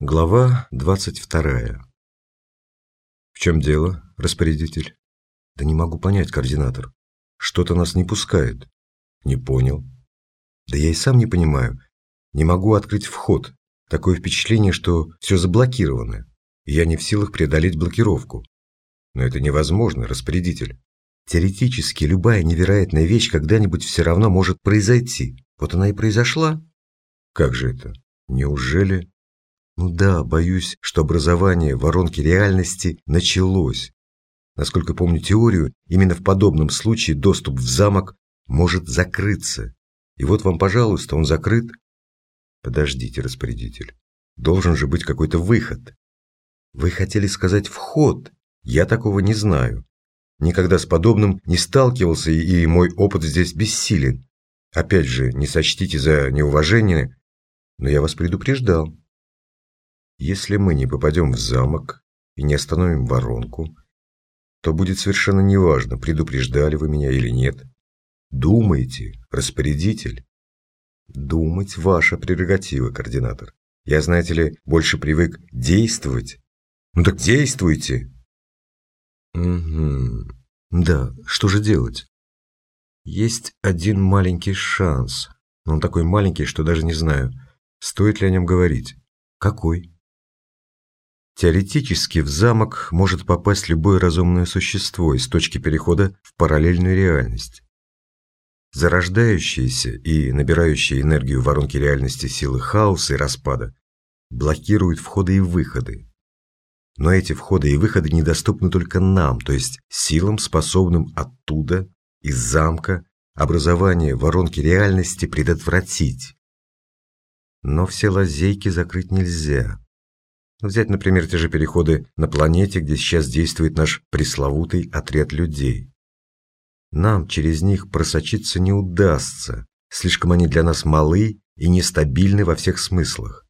Глава двадцать вторая. В чем дело, распорядитель? Да не могу понять, координатор. Что-то нас не пускает. Не понял. Да я и сам не понимаю. Не могу открыть вход. Такое впечатление, что все заблокировано. И я не в силах преодолеть блокировку. Но это невозможно, распорядитель. Теоретически любая невероятная вещь когда-нибудь все равно может произойти. Вот она и произошла. Как же это? Неужели... Ну да, боюсь, что образование воронки реальности началось. Насколько помню теорию, именно в подобном случае доступ в замок может закрыться. И вот вам, пожалуйста, он закрыт. Подождите, распорядитель. Должен же быть какой-то выход. Вы хотели сказать вход. Я такого не знаю. Никогда с подобным не сталкивался, и мой опыт здесь бессилен. Опять же, не сочтите за неуважение, но я вас предупреждал. Если мы не попадем в замок и не остановим воронку, то будет совершенно неважно, предупреждали вы меня или нет. Думайте, распорядитель. Думать – ваша прерогатива, координатор. Я, знаете ли, больше привык действовать. Ну так действуйте. Угу. Да, что же делать? Есть один маленький шанс. Он такой маленький, что даже не знаю, стоит ли о нем говорить. Какой? Теоретически в замок может попасть любое разумное существо из точки перехода в параллельную реальность. Зарождающиеся и набирающие энергию воронки реальности силы хаоса и распада блокируют входы и выходы. Но эти входы и выходы недоступны только нам, то есть силам, способным оттуда, из замка, образование воронки реальности предотвратить. Но все лазейки закрыть нельзя. Взять, например, те же переходы на планете, где сейчас действует наш пресловутый отряд людей. Нам через них просочиться не удастся, слишком они для нас малы и нестабильны во всех смыслах.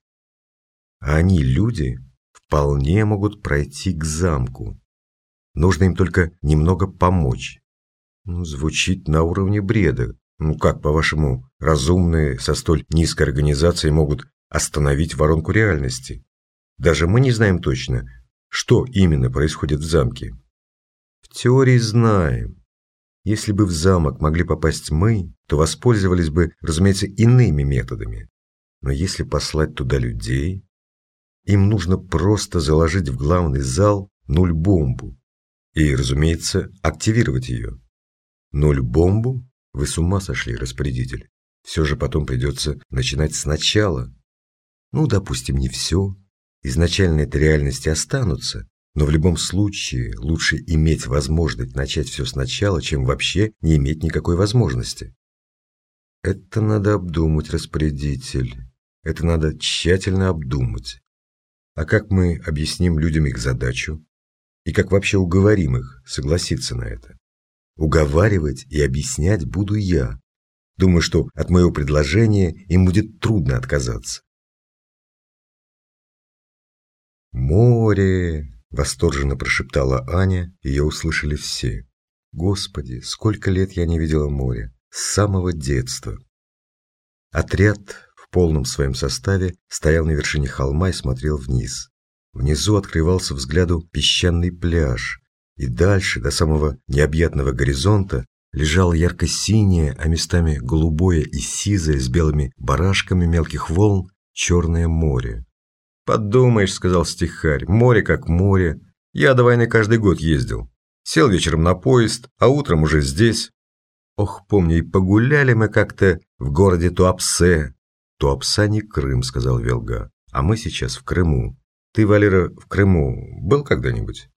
А они, люди, вполне могут пройти к замку. Нужно им только немного помочь. Ну, звучит на уровне бреда. Ну как, по-вашему, разумные со столь низкой организацией могут остановить воронку реальности? Даже мы не знаем точно, что именно происходит в замке. В теории знаем. Если бы в замок могли попасть мы, то воспользовались бы, разумеется, иными методами. Но если послать туда людей, им нужно просто заложить в главный зал нуль-бомбу и, разумеется, активировать ее. Нуль-бомбу? Вы с ума сошли, распорядитель. Все же потом придется начинать сначала. Ну, допустим, не все, изначально этой реальности останутся, но в любом случае лучше иметь возможность начать все сначала, чем вообще не иметь никакой возможности. Это надо обдумать, распорядитель. Это надо тщательно обдумать. А как мы объясним людям их задачу? И как вообще уговорим их согласиться на это? Уговаривать и объяснять буду я. Думаю, что от моего предложения им будет трудно отказаться. «Море!» – восторженно прошептала Аня, ее услышали все. «Господи, сколько лет я не видела моря! С самого детства!» Отряд в полном своем составе стоял на вершине холма и смотрел вниз. Внизу открывался взгляду песчаный пляж, и дальше, до самого необъятного горизонта, лежало ярко-синее, а местами голубое и сизое с белыми барашками мелких волн черное море. «Подумаешь», — сказал стихарь, — «море как море. Я до войны каждый год ездил. Сел вечером на поезд, а утром уже здесь. Ох, помню, и погуляли мы как-то в городе Туапсе». «Туапса не Крым», — сказал Велга, — «а мы сейчас в Крыму. Ты, Валера, в Крыму был когда-нибудь?»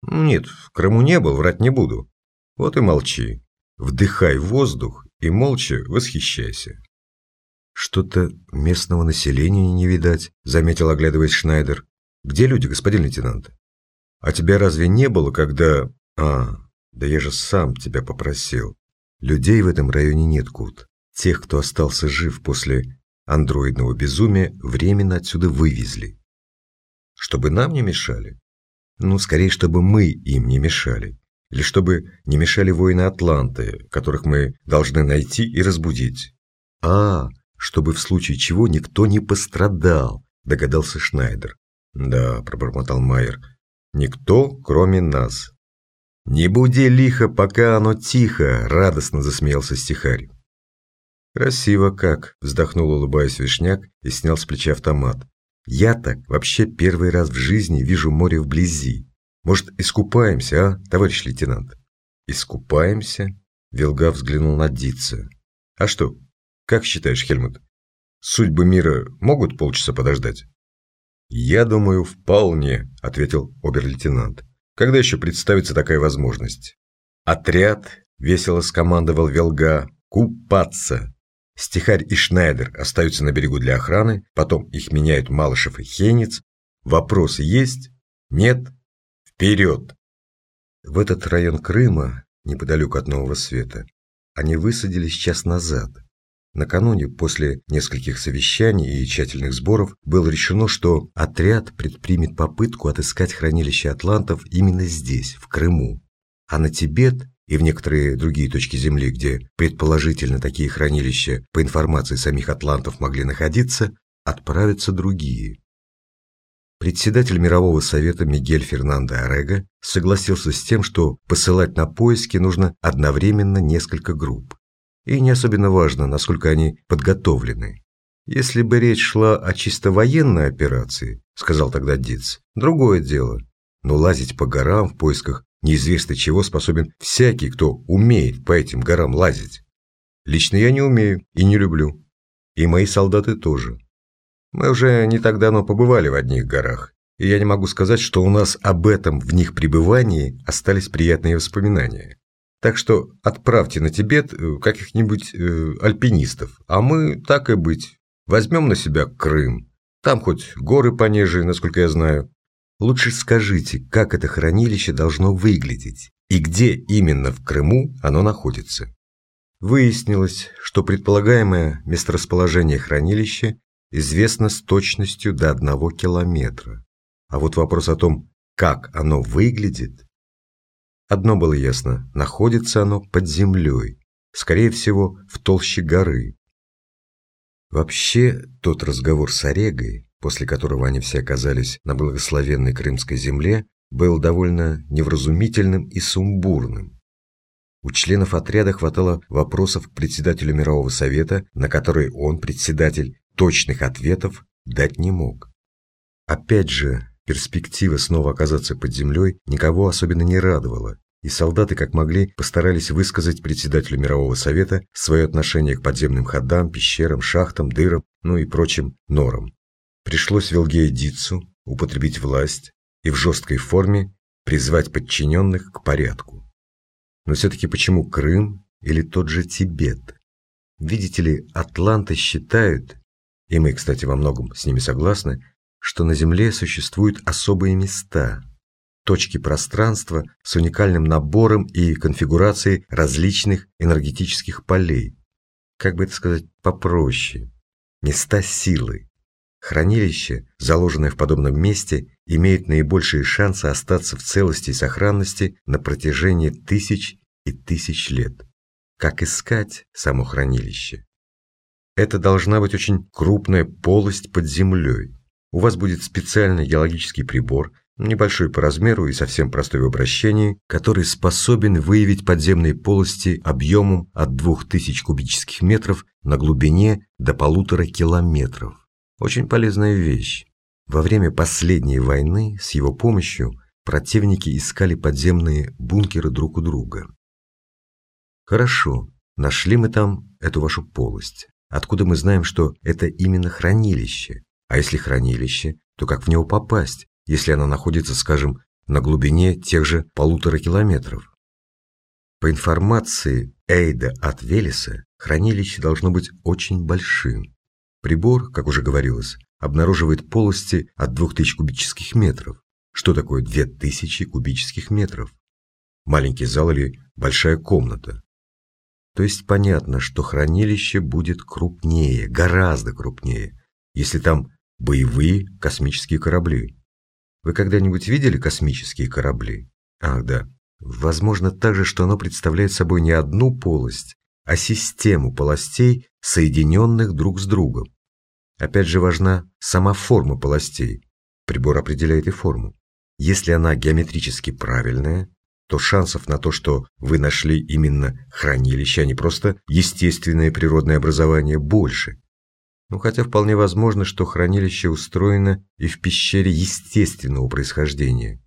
«Нет, в Крыму не был, врать не буду. Вот и молчи. Вдыхай воздух и молча восхищайся». «Что-то местного населения не видать», – заметил, оглядываясь Шнайдер. «Где люди, господин лейтенант?» «А тебя разве не было, когда...» «А, да я же сам тебя попросил. Людей в этом районе нет, Кут. Тех, кто остался жив после андроидного безумия, временно отсюда вывезли. Чтобы нам не мешали? Ну, скорее, чтобы мы им не мешали. Или чтобы не мешали воины Атланты, которых мы должны найти и разбудить. А, чтобы в случае чего никто не пострадал, догадался Шнайдер. Да, пробормотал Майер. Никто, кроме нас. Не буди лихо, пока оно тихо, радостно засмеялся стихарь. Красиво как, вздохнул, улыбаясь Вишняк и снял с плеча автомат. Я так вообще первый раз в жизни вижу море вблизи. Может, искупаемся, а, товарищ лейтенант? Искупаемся? Вилга взглянул на Дитца. А что, как считаешь, Хельмут, судьбы мира могут полчаса подождать? «Я думаю, вполне», – ответил обер-лейтенант. «Когда еще представится такая возможность?» «Отряд», – весело скомандовал Велга, – «купаться». Стихарь и Шнайдер остаются на берегу для охраны, потом их меняют Малышев и Хейниц. Вопросы есть? Нет? Вперед! В этот район Крыма, неподалеку от Нового Света, они высадились час назад. Накануне, после нескольких совещаний и тщательных сборов, было решено, что отряд предпримет попытку отыскать хранилище атлантов именно здесь, в Крыму. А на Тибет и в некоторые другие точки Земли, где предположительно такие хранилища, по информации самих атлантов, могли находиться, отправятся другие. Председатель Мирового совета Мигель Фернандо Орега согласился с тем, что посылать на поиски нужно одновременно несколько групп. И не особенно важно, насколько они подготовлены. Если бы речь шла о чисто военной операции, сказал тогда Диц, другое дело. Но лазить по горам в поисках неизвестно чего способен всякий, кто умеет по этим горам лазить. Лично я не умею и не люблю. И мои солдаты тоже. Мы уже не так давно побывали в одних горах, и я не могу сказать, что у нас об этом в них пребывании остались приятные воспоминания. Так что отправьте на Тибет э, каких-нибудь э, альпинистов, а мы, так и быть, возьмем на себя Крым. Там хоть горы пониже, насколько я знаю. Лучше скажите, как это хранилище должно выглядеть и где именно в Крыму оно находится. Выяснилось, что предполагаемое месторасположение хранилища известно с точностью до одного километра. А вот вопрос о том, как оно выглядит, Одно было ясно – находится оно под землей, скорее всего, в толще горы. Вообще, тот разговор с Орегой, после которого они все оказались на благословенной крымской земле, был довольно невразумительным и сумбурным. У членов отряда хватало вопросов к председателю Мирового Совета, на которые он, председатель, точных ответов дать не мог. Опять же, перспектива снова оказаться под землей никого особенно не радовала, и солдаты как могли постарались высказать председателю Мирового Совета свое отношение к подземным ходам, пещерам, шахтам, дырам, ну и прочим норам. Пришлось Вилгею Дицу употребить власть и в жесткой форме призвать подчиненных к порядку. Но все-таки почему Крым или тот же Тибет? Видите ли, атланты считают, и мы, кстати, во многом с ними согласны, что на Земле существуют особые места – точки пространства с уникальным набором и конфигурацией различных энергетических полей. Как бы это сказать попроще? Места силы. Хранилище, заложенное в подобном месте, имеет наибольшие шансы остаться в целости и сохранности на протяжении тысяч и тысяч лет. Как искать само хранилище? Это должна быть очень крупная полость под землей. У вас будет специальный геологический прибор, небольшой по размеру и совсем простой в обращении, который способен выявить подземные полости объемом от 2000 кубических метров на глубине до полутора километров. Очень полезная вещь. Во время последней войны с его помощью противники искали подземные бункеры друг у друга. Хорошо, нашли мы там эту вашу полость. Откуда мы знаем, что это именно хранилище? А если хранилище, то как в него попасть? если она находится, скажем, на глубине тех же полутора километров. По информации Эйда от Велеса, хранилище должно быть очень большим. Прибор, как уже говорилось, обнаруживает полости от 2000 кубических метров. Что такое 2000 кубических метров? Маленький зал или большая комната? То есть понятно, что хранилище будет крупнее, гораздо крупнее, если там боевые космические корабли. Вы когда-нибудь видели космические корабли? Ах, да. Возможно также, что оно представляет собой не одну полость, а систему полостей, соединенных друг с другом. Опять же важна сама форма полостей. Прибор определяет и форму. Если она геометрически правильная, то шансов на то, что вы нашли именно хранилище, а не просто естественное природное образование, больше. Ну, хотя вполне возможно, что хранилище устроено и в пещере естественного происхождения.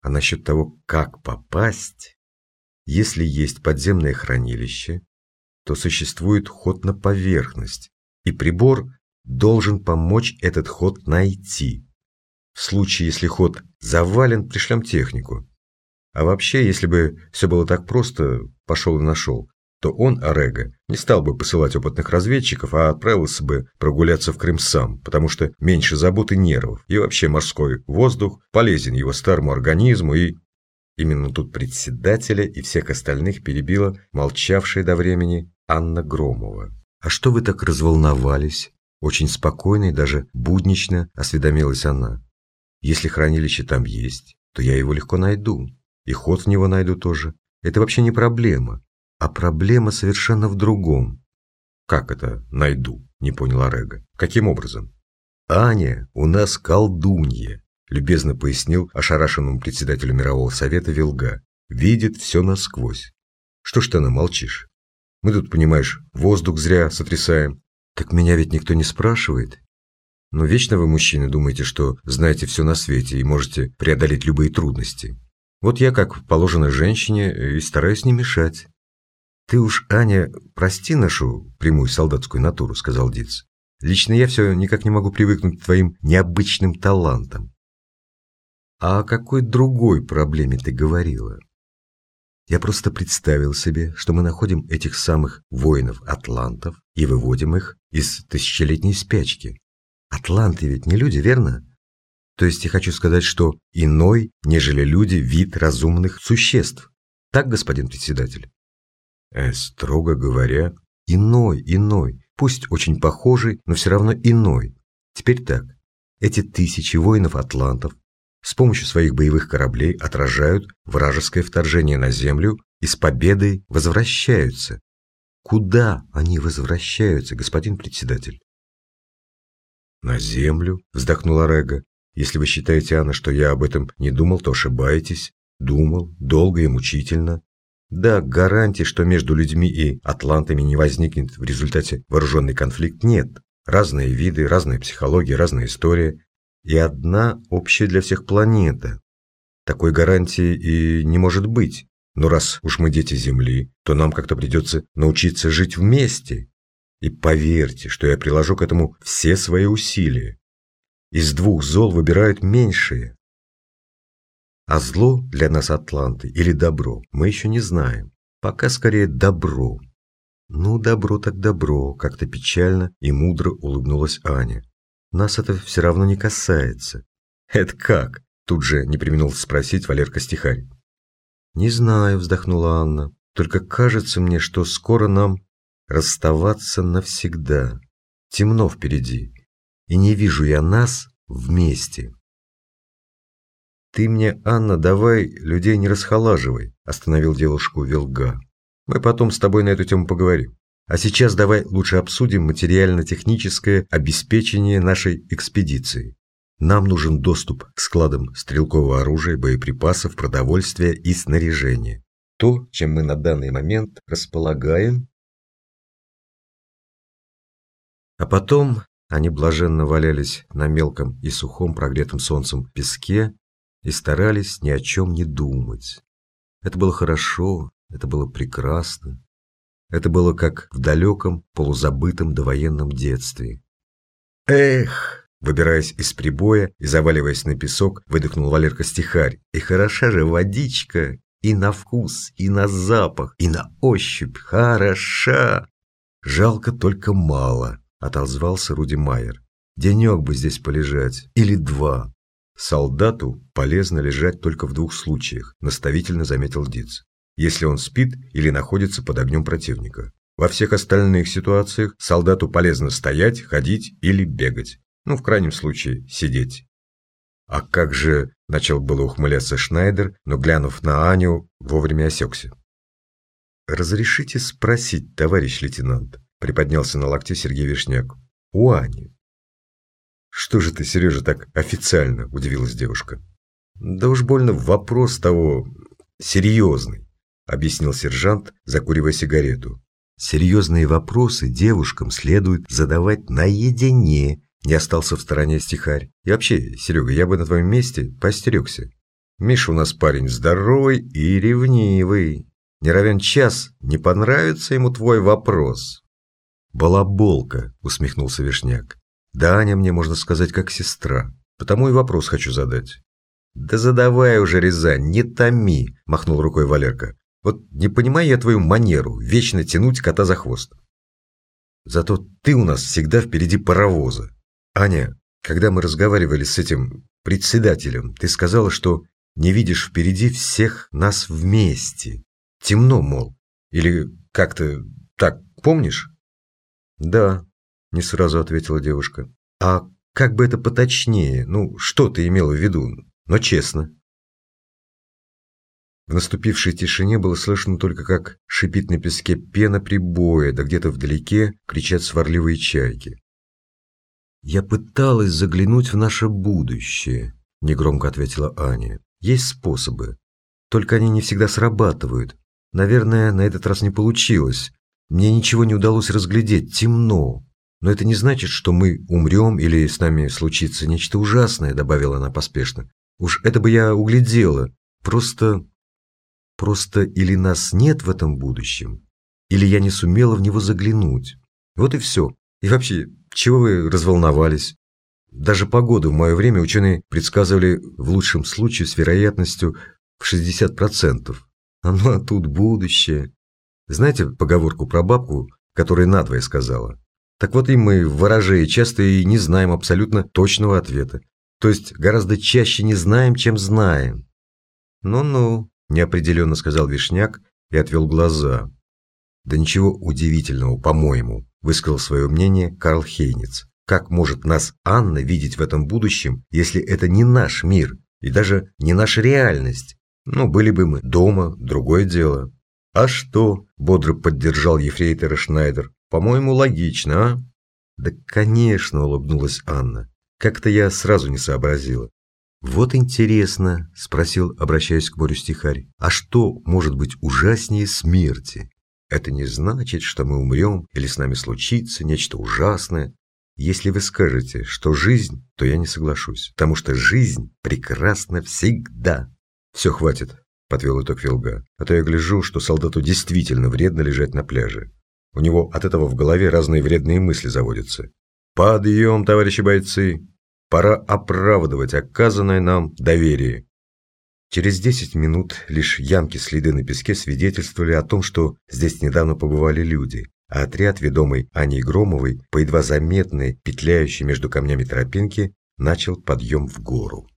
А насчет того, как попасть, если есть подземное хранилище, то существует ход на поверхность, и прибор должен помочь этот ход найти. В случае, если ход завален, пришлем технику. А вообще, если бы все было так просто, пошел и нашел, то он, Орега, не стал бы посылать опытных разведчиков, а отправился бы прогуляться в Крым сам, потому что меньше забот и нервов, и вообще морской воздух полезен его старому организму, и... Именно тут председателя и всех остальных перебила молчавшая до времени Анна Громова. «А что вы так разволновались?» Очень спокойно и даже буднично осведомилась она. «Если хранилище там есть, то я его легко найду. И ход в него найду тоже. Это вообще не проблема. А проблема совершенно в другом. «Как это найду?» – не понял Орега. «Каким образом?» «Аня у нас колдунья», – любезно пояснил ошарашенному председателю мирового совета Вилга. «Видит все насквозь. Что ж ты она молчишь? Мы тут, понимаешь, воздух зря сотрясаем. Так меня ведь никто не спрашивает. Но вечно вы, мужчины, думаете, что знаете все на свете и можете преодолеть любые трудности. Вот я, как положено женщине, и стараюсь не мешать. «Ты уж, Аня, прости нашу прямую солдатскую натуру», — сказал Диц. «Лично я все никак не могу привыкнуть к твоим необычным талантам». «А о какой другой проблеме ты говорила?» Я просто представил себе, что мы находим этих самых воинов-атлантов и выводим их из тысячелетней спячки. Атланты ведь не люди, верно? То есть я хочу сказать, что иной, нежели люди, вид разумных существ. Так, господин председатель? Э, строго говоря, иной, иной, пусть очень похожий, но все равно иной. Теперь так. Эти тысячи воинов-атлантов с помощью своих боевых кораблей отражают вражеское вторжение на Землю и с победой возвращаются. Куда они возвращаются, господин председатель? На Землю, вздохнула Рега. Если вы считаете, Анна, что я об этом не думал, то ошибаетесь. Думал, долго и мучительно. Да, гарантии, что между людьми и атлантами не возникнет в результате вооруженный конфликт, нет. Разные виды, разная психология, разная история. И одна общая для всех планета. Такой гарантии и не может быть. Но раз уж мы дети Земли, то нам как-то придется научиться жить вместе. И поверьте, что я приложу к этому все свои усилия. Из двух зол выбирают меньшее. А зло для нас Атланты или добро мы еще не знаем. Пока скорее добро. Ну, добро так добро, как-то печально и мудро улыбнулась Аня. Нас это все равно не касается. Это как? Тут же не применил спросить Валерка Стихарь. Не знаю, вздохнула Анна. Только кажется мне, что скоро нам расставаться навсегда. Темно впереди. И не вижу я нас вместе. «Ты мне, Анна, давай людей не расхолаживай», – остановил девушку Вилга. «Мы потом с тобой на эту тему поговорим. А сейчас давай лучше обсудим материально-техническое обеспечение нашей экспедиции. Нам нужен доступ к складам стрелкового оружия, боеприпасов, продовольствия и снаряжения. То, чем мы на данный момент располагаем. А потом они блаженно валялись на мелком и сухом прогретом солнцем песке и старались ни о чем не думать. Это было хорошо, это было прекрасно. Это было как в далеком, полузабытом довоенном детстве. «Эх!» Выбираясь из прибоя и заваливаясь на песок, выдохнул Валерка стихарь. «И хороша же водичка! И на вкус, и на запах, и на ощупь! Хороша!» «Жалко только мало», — отозвался Руди Майер. «Денек бы здесь полежать, или два, «Солдату полезно лежать только в двух случаях», – наставительно заметил Диц. «Если он спит или находится под огнем противника. Во всех остальных ситуациях солдату полезно стоять, ходить или бегать. Ну, в крайнем случае, сидеть». «А как же...» – начал было ухмыляться Шнайдер, но, глянув на Аню, вовремя осекся. «Разрешите спросить, товарищ лейтенант?» – приподнялся на локте Сергей Вишняк. «У Ани Что же ты, Сережа, так официально? Удивилась девушка. Да уж больно вопрос того серьезный, объяснил сержант, закуривая сигарету. Серьезные вопросы девушкам следует задавать наедине, не остался в стороне стихарь. И вообще, Серега, я бы на твоем месте постерегся. Миша у нас парень здоровый и ревнивый. Не равен час, не понравится ему твой вопрос. «Балаболка», — усмехнулся Вишняк. «Да Аня мне, можно сказать, как сестра. Потому и вопрос хочу задать». «Да задавай уже, Рязань, не томи», – махнул рукой Валерка. «Вот не понимаю я твою манеру, вечно тянуть кота за хвост». «Зато ты у нас всегда впереди паровоза. Аня, когда мы разговаривали с этим председателем, ты сказала, что не видишь впереди всех нас вместе. Темно, мол. Или как-то так, помнишь?» «Да», – не сразу ответила девушка. «А как бы это поточнее? Ну, что ты имела в виду? Но честно». В наступившей тишине было слышно только, как шипит на песке пена прибоя, да где-то вдалеке кричат сварливые чайки. «Я пыталась заглянуть в наше будущее», – негромко ответила Аня. «Есть способы. Только они не всегда срабатывают. Наверное, на этот раз не получилось. Мне ничего не удалось разглядеть, темно. Но это не значит, что мы умрем или с нами случится нечто ужасное, добавила она поспешно. Уж это бы я углядела. Просто... Просто или нас нет в этом будущем, или я не сумела в него заглянуть. Вот и все. И вообще, чего вы разволновались? Даже погоду в мое время ученые предсказывали в лучшем случае с вероятностью в 60%. А ну тут будущее. Знаете поговорку про бабку, которая надвое сказала? Так вот и мы в ворожее часто и не знаем абсолютно точного ответа. То есть гораздо чаще не знаем, чем знаем. «Ну-ну», – неопределенно сказал Вишняк и отвел глаза. «Да ничего удивительного, по-моему», – высказал свое мнение Карл Хейниц. «Как может нас Анна видеть в этом будущем, если это не наш мир и даже не наша реальность? Ну, были бы мы дома, другое дело». «А что?» – бодро поддержал ефрейтора Шнайдер. «По-моему, логично, а?» «Да, конечно», – улыбнулась Анна. «Как-то я сразу не сообразила». «Вот интересно», – спросил, обращаясь к морю стихарь, «а что может быть ужаснее смерти? Это не значит, что мы умрем или с нами случится нечто ужасное. Если вы скажете, что жизнь, то я не соглашусь, потому что жизнь прекрасна всегда». «Все, хватит», – подвел итог Вилга. «А то я гляжу, что солдату действительно вредно лежать на пляже. У него от этого в голове разные вредные мысли заводятся. Подъем, товарищи бойцы! Пора оправдывать оказанное нам доверие». Через 10 минут лишь ямки следы на песке свидетельствовали о том, что здесь недавно побывали люди, а отряд, ведомый Аней Громовой, по едва заметной, петляющей между камнями тропинке, начал подъем в гору.